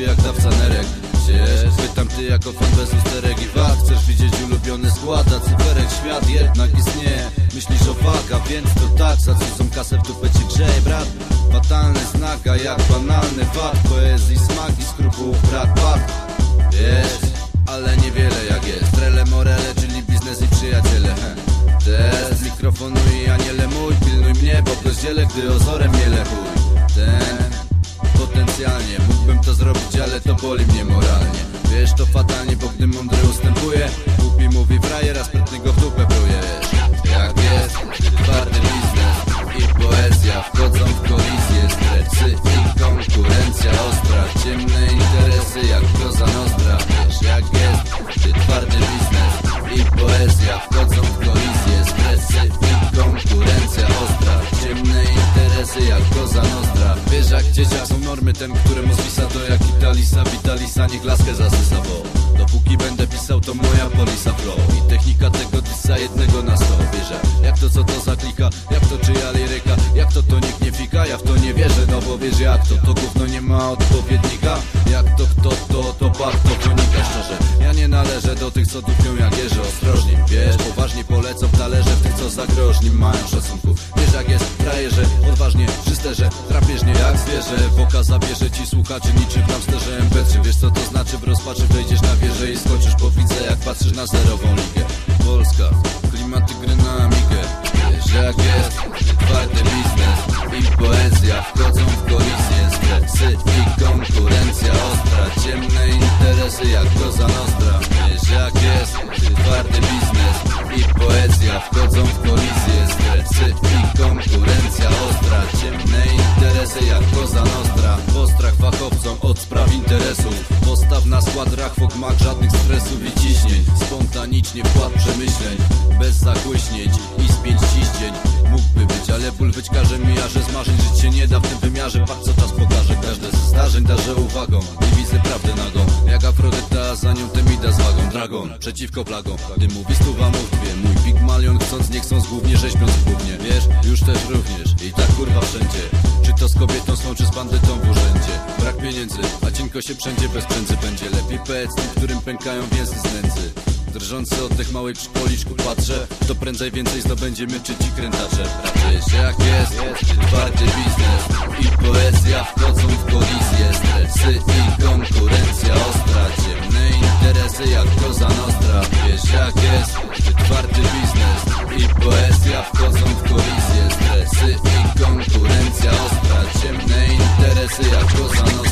razie jak dawca nerek. Wiesz, pytam ty jako fan bez usterek i wad. Chcesz widzieć ulubiony skład, a cyferek świat jednak istnieje. Myślisz o faka, więc to tak. Za cudzą kasę w dupę ci brat. Fatalny znak, a jak banalny fakt. Poezji smak i skrupułów brak, fakt Wiesz, ale niewiele jak jest. Trele morele, czyli biznes i przyjaciele. Test mikrofonu i aniele mój. Pilnuj mnie, bo w rozdziele, gdy ozorem miele chuj Ten Potencjalnie mógłbym to zrobić, ale to boli mnie moralnie. Wiesz, to fatalnie, bo gdy mądry ustępuje Głupi mówi frajer, a sprytny go w dupę bruje jak Italisa, Vitalisa, niech laskę zasysa Bo dopóki będę pisał to moja polisa flow. I technika tego disa jednego na sto. Wierzę, jak to co to za klika, jak to czyja liryka Jak to to nikt nie fika, ja w to nie wierzę No bo wiesz jak to, to gówno nie ma odpowiednika. Jak to kto to, to pak, to konika szczerze. Ja nie należę do tych co dupią jak jeżo Ostrożnie, wiesz, polecą talerze W tych co za grosz nim mają szacunku. Wiesz jak jest, frajerze, odważnie, czysterze Drapieżnie jak zwierzę, woka zabierze ci słuchaczy Niczym w hamsterze MP3 Wiesz co to znaczy? W rozpaczy wejdziesz na wieżę I skoczysz po widzę jak patrzysz na zerową ligę. Polska, klimaty gry na amigę. Wiesz jak jest, twardy biznes i poezja. Wchodzą w kolizję, strecy i konkurencja. Ostra Ciemne interesy jak koza nostra. Wiesz jak jest, twardy biznes i poezja. Wchodzą w kolizję, strecy i konkurencja ostra. Ciemne interesy jak koza nostra. Postrach fachowcom od spraw interesów. Postaw na skład rachwok mak żadnych stresów i ciśnień. Spontanicznie wkład przemyśleń Bez zakłyśnięć i spięć ciśnień. Mógłby być, ale ból być każe mi, a że zmarzeń żyć się nie da w tym wymiarze. Patrz co czas pokaże, każde ze zdarzeń darzę uwagą. Nie widzę prawdę nagą, za nią Temida z wagą Dragon, przeciwko plagom, gdy mówi stuwa mów dwie Mój pigmalion chcąc, nie chcąc, głównie rzeźbiąc w gównie. Wiesz, już też również, i tak kurwa wszędzie. Czy to z kobietą swą, czy z bandytą w urzędzie? Brak pieniędzy, a cienko się wszędzie bez przędzy będzie. Lepiej pec, tym, którym pękają więzy z nędzy. Drżący oddech małej przy policzku patrzę. To prędzej więcej zdobędzie myczy ci krętacze. Wiesz jak jest, twardy biznes. I poezja Wchodzą w konkurencja Jako za nas